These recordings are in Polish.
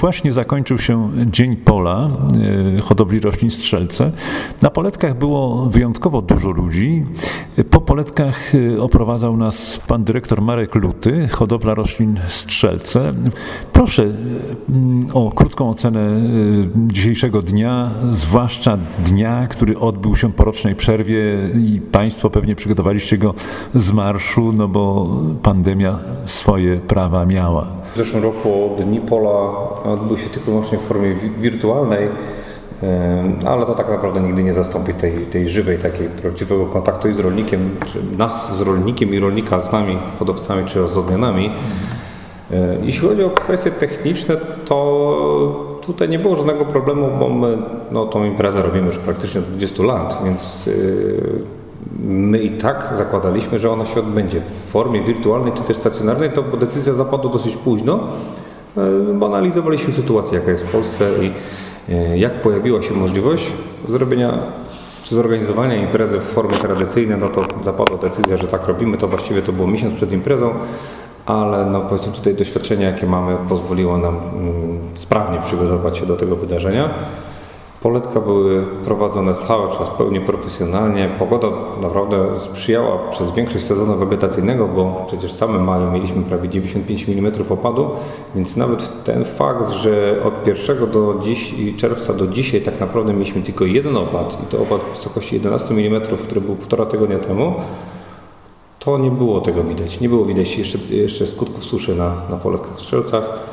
Właśnie zakończył się Dzień Pola, e, hodowli roślin strzelce. Na poletkach było wyjątkowo dużo ludzi. Po poletkach e, oprowadzał nas pan dyrektor Marek Luty, hodowla roślin strzelce. Proszę e, o krótką ocenę dzisiejszego dnia, zwłaszcza dnia, który odbył się po rocznej przerwie i państwo pewnie przygotowaliście go z marszu, no bo pandemia swoje prawa miała. W zeszłym roku Dni Pola odbył się tylko wyłącznie w formie wirtualnej, ale to tak naprawdę nigdy nie zastąpi tej, tej żywej, takiej prawdziwego kontaktu i z rolnikiem, czy nas z rolnikiem i rolnika z nami, hodowcami czy z odmianami. Jeśli chodzi o kwestie techniczne, to tutaj nie było żadnego problemu, bo my no, tą imprezę robimy już praktycznie od 20 lat, więc y, my i tak zakładaliśmy, że ona się odbędzie w formie wirtualnej czy też stacjonarnej, to decyzja zapadła dosyć późno, e, bo analizowaliśmy sytuację, jaka jest w Polsce i e, jak pojawiła się możliwość zrobienia czy zorganizowania imprezy w formie tradycyjnej, no to zapadła decyzja, że tak robimy. To właściwie to było miesiąc przed imprezą, ale no powiedzmy tutaj doświadczenie, jakie mamy, pozwoliło nam mm, sprawnie przygotować się do tego wydarzenia. Poletka były prowadzone cały czas pełni profesjonalnie. Pogoda naprawdę sprzyjała przez większość sezonu wegetacyjnego, bo przecież same maju mieliśmy prawie 95 mm opadu, więc nawet ten fakt, że od 1 do dziś, czerwca do dzisiaj tak naprawdę mieliśmy tylko jeden opad i to opad w wysokości 11 mm, który był półtora tygodnia temu, to nie było tego widać. Nie było widać jeszcze, jeszcze skutków suszy na, na poletkach w strzelcach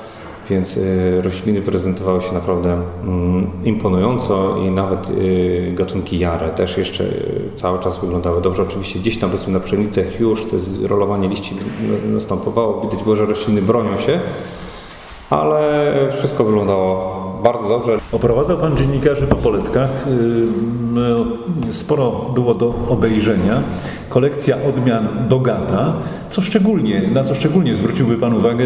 więc y, rośliny prezentowały się naprawdę mm, imponująco i nawet y, gatunki jare też jeszcze y, cały czas wyglądały dobrze. Oczywiście gdzieś tam powiedzmy na pszenicach już to rolowanie liści następowało, widać było, że rośliny bronią się, ale wszystko wyglądało bardzo dobrze. Oprowadzał Pan dziennikarzy po poletkach. No, sporo było do obejrzenia. Kolekcja odmian bogata. Co szczególnie, na co szczególnie zwróciłby Pan uwagę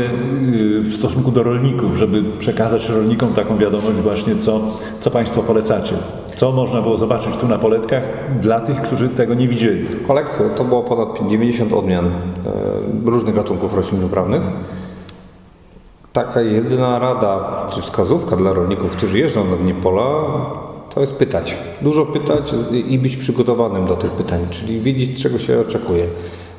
w stosunku do rolników, żeby przekazać rolnikom taką wiadomość właśnie, co, co Państwo polecacie? Co można było zobaczyć tu na poletkach dla tych, którzy tego nie widzieli? Kolekcja to było ponad 90 odmian e, różnych gatunków roślin uprawnych. Taka jedyna rada, czy wskazówka dla rolników, którzy jeżdżą na dnie pola, to jest pytać. Dużo pytać i być przygotowanym do tych pytań, czyli wiedzieć, czego się oczekuje.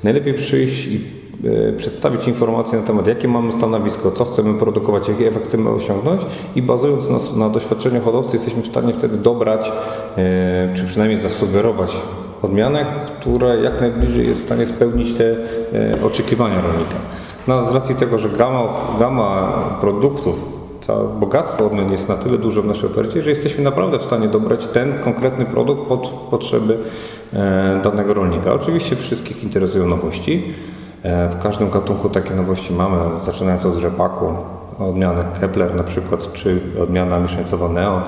Najlepiej przyjść i e, przedstawić informacje na temat, jakie mamy stanowisko, co chcemy produkować, jaki efekt chcemy osiągnąć i bazując na, na doświadczeniu hodowcy jesteśmy w stanie wtedy dobrać, e, czy przynajmniej zasugerować odmianę, która jak najbliżej jest w stanie spełnić te e, oczekiwania rolnika. No, z racji tego, że gama, gama produktów, całe bogactwo odmian jest na tyle duże w naszej ofercie, że jesteśmy naprawdę w stanie dobrać ten konkretny produkt pod potrzeby e, danego rolnika. Oczywiście wszystkich interesują nowości. E, w każdym gatunku takie nowości mamy, zaczynając od rzepaku, odmiany Kepler na przykład, czy odmiana mieszańcowa Neon.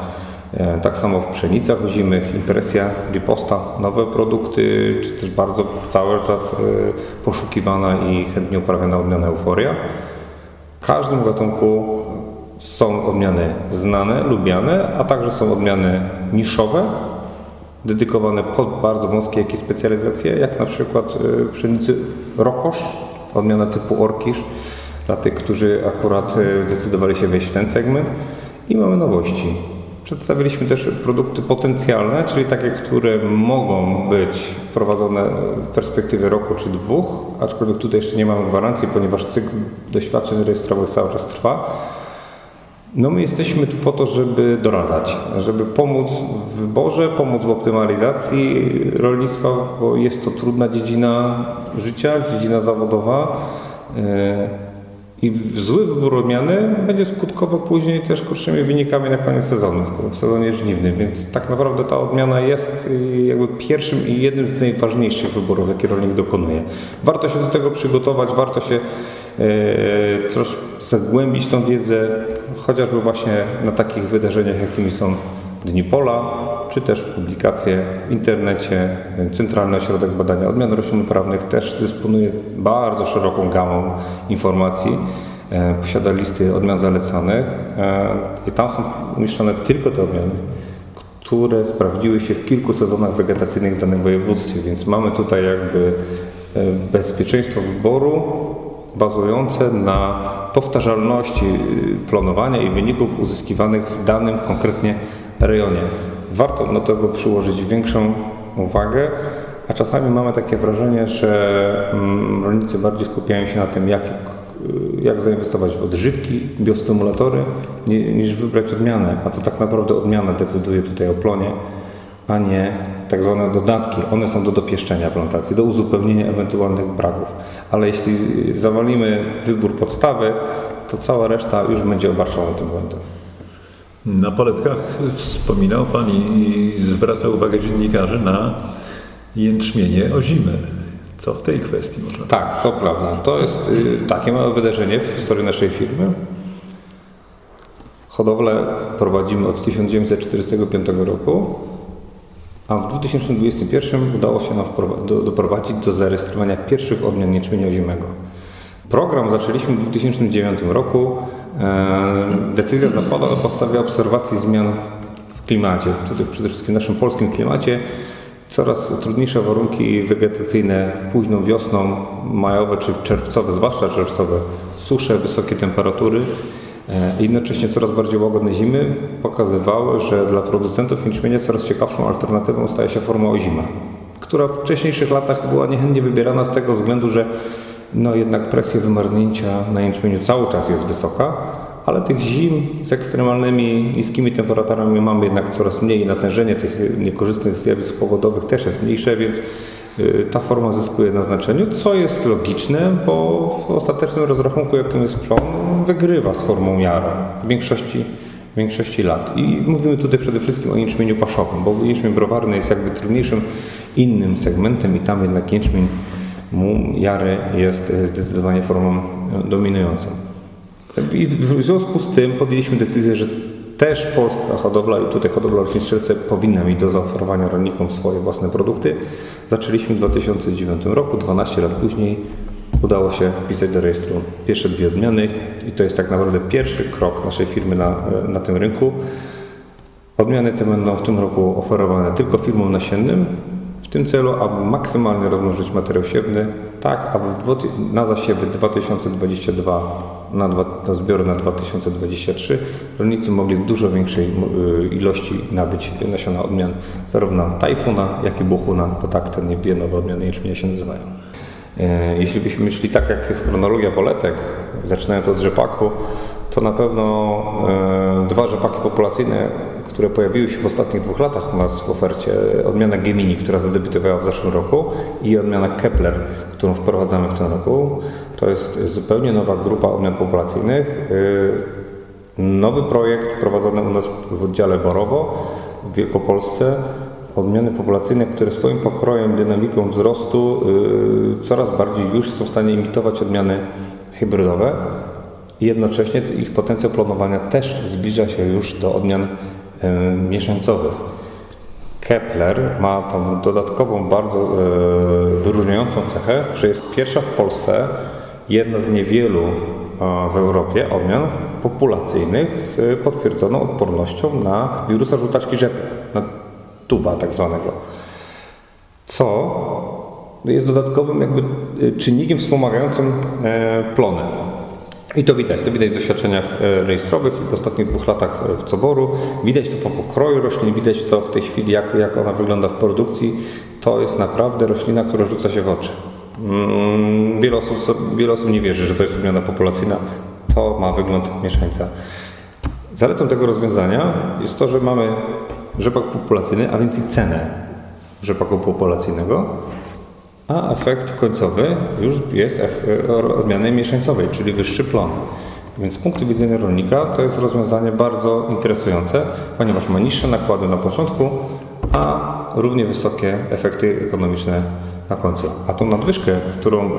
E, tak samo w pszenicach zimych, impresja, riposta, nowe produkty, czy też bardzo cały czas e, poszukiwana i chętnie uprawiana odmiana euforia. W każdym gatunku są odmiany znane, lubiane, a także są odmiany niszowe, dedykowane pod bardzo wąskie jakieś specjalizacje, jak na przykład e, pszenicy rokosz, odmiana typu orkisz, dla tych, którzy akurat zdecydowali się wejść w ten segment. I mamy nowości. Przedstawiliśmy też produkty potencjalne, czyli takie, które mogą być wprowadzone w perspektywie roku czy dwóch, aczkolwiek tutaj jeszcze nie mamy gwarancji, ponieważ cykl doświadczeń rejestrowych cały czas trwa. No my jesteśmy tu po to, żeby doradzać, żeby pomóc w wyborze, pomóc w optymalizacji rolnictwa, bo jest to trudna dziedzina życia, dziedzina zawodowa. I zły wybór odmiany będzie skutkował później też gorszymi wynikami na koniec sezonu, w sezonie żniwnym, więc tak naprawdę ta odmiana jest y, jakby pierwszym i jednym z najważniejszych wyborów, jakie rolnik dokonuje. Warto się do tego przygotować, warto się e, troszkę zagłębić tą wiedzę, chociażby właśnie na takich wydarzeniach, jakimi są Dni Pola, czy też publikacje w internecie. Centralny Ośrodek Badania Odmian Roślin Uprawnych też dysponuje bardzo szeroką gamą informacji. E, posiada listy odmian zalecanych e, i tam są umieszczone tylko te odmiany, które sprawdziły się w kilku sezonach wegetacyjnych w danym województwie, więc mamy tutaj jakby e, bezpieczeństwo wyboru bazujące na powtarzalności planowania i wyników uzyskiwanych w danym konkretnie rejonie. Warto do tego przyłożyć większą uwagę, a czasami mamy takie wrażenie, że mm, rolnicy bardziej skupiają się na tym, jak, jak zainwestować w odżywki, biostymulatory, niż wybrać odmianę. A to tak naprawdę odmiana decyduje tutaj o plonie, a nie tak zwane dodatki. One są do dopieszczenia plantacji, do uzupełnienia ewentualnych braków. Ale jeśli zawalimy wybór podstawy, to cała reszta już będzie obarczona tym błędem. Na poletkach wspominał Pan i zwraca uwagę dziennikarzy na jęczmienie ozime. Co w tej kwestii można Tak, to prawda. To jest y, takie małe wydarzenie w historii naszej firmy. Hodowlę prowadzimy od 1945 roku, a w 2021 udało się nam doprowadzić do zarejestrowania pierwszych odmian jęczmienia ozimego. Program zaczęliśmy w 2009 roku. E, decyzja zapadła na podstawie obserwacji zmian w klimacie, przede wszystkim w naszym polskim klimacie. Coraz trudniejsze warunki wegetacyjne późną wiosną, majowe czy czerwcowe, zwłaszcza czerwcowe, susze, wysokie temperatury e, i jednocześnie coraz bardziej łagodne zimy pokazywały, że dla producentów jęczmienia coraz ciekawszą alternatywą staje się forma ozima, która w wcześniejszych latach była niechętnie wybierana z tego względu, że no jednak presja wymarznięcia na jęczmieniu cały czas jest wysoka, ale tych zim z ekstremalnymi niskimi temperaturami mamy jednak coraz mniej. Natężenie tych niekorzystnych zjawisk pogodowych też jest mniejsze, więc y, ta forma zyskuje na znaczeniu, co jest logiczne, bo w ostatecznym rozrachunku, jakim jest plon, wygrywa z formą jara w większości, w większości lat. I mówimy tutaj przede wszystkim o jęczmieniu paszowym, bo jęczmień browarny jest jakby trudniejszym innym segmentem i tam jednak jęczmień jary jest zdecydowanie formą dominującą. I w związku z tym podjęliśmy decyzję, że też polska hodowla i tutaj hodowla roślin strzelce powinna mieć do zaoferowania rolnikom swoje własne produkty. Zaczęliśmy w 2009 roku, 12 lat później udało się wpisać do rejestru pierwsze dwie odmiany i to jest tak naprawdę pierwszy krok naszej firmy na, na tym rynku. Odmiany te będą w tym roku oferowane tylko firmom nasiennym, tym celu, aby maksymalnie rozmnożyć materiał siewny, tak aby na zasiewy 2022 na, dwa, na zbiory na 2023 rolnicy mogli w dużo większej y, ilości nabyć nasiona odmian zarówno tajfuna, jak i buchuna, bo tak te dwie nowe odmiany jęczmienia się nazywają. E, jeśli byśmy szli tak, jak jest chronologia poletek, zaczynając od rzepaku, to na pewno e, dwa rzepaki populacyjne, które pojawiły się w ostatnich dwóch latach u nas w ofercie, odmiana Gemini, która zadebiutowała w zeszłym roku i odmiana Kepler, którą wprowadzamy w tym roku. To jest zupełnie nowa grupa odmian populacyjnych. E, nowy projekt prowadzony u nas w oddziale Borowo w Wielkopolsce. Odmiany populacyjne, które swoim pokrojem, dynamiką wzrostu e, coraz bardziej już są w stanie imitować odmiany hybrydowe i jednocześnie ich potencjał planowania też zbliża się już do odmian mieszańcowych. Kepler ma tą dodatkową, bardzo e, wyróżniającą cechę, że jest pierwsza w Polsce, jedna z niewielu w Europie odmian populacyjnych z potwierdzoną odpornością na wirusa żółtaczki rzepy, na tuwa tak zwanego. Co jest dodatkowym jakby e, czynnikiem wspomagającym e, plonę. I to widać, to widać w doświadczeniach e, rejestrowych i w ostatnich dwóch latach e, w Coboru. Widać to po pokroju roślin, widać to w tej chwili, jak, jak ona wygląda w produkcji. To jest naprawdę roślina, która rzuca się w oczy. Mm, wiele osób, wiele osób nie wierzy, że to jest odmiana populacyjna. To ma wygląd mieszańca. Zaletą tego rozwiązania jest to, że mamy rzepak populacyjny, a więc i cenę rzepaku populacyjnego, a efekt końcowy już jest odmiany mieszańcowej, czyli wyższy plon. Więc z punktu widzenia rolnika to jest rozwiązanie bardzo interesujące, ponieważ ma niższe nakłady na początku, a równie wysokie efekty ekonomiczne na końcu. A tą nadwyżkę, którą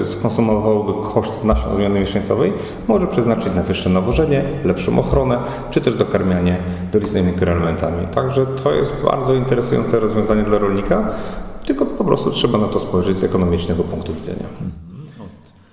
e, skonsumowałby koszt nasion odmiany mieszańcowej, może przeznaczyć na wyższe nawożenie, lepszą ochronę, czy też dokarmianie doliznymi mikroelementami. Także to jest bardzo interesujące rozwiązanie dla rolnika, tylko po prostu trzeba na to spojrzeć z ekonomicznego punktu widzenia.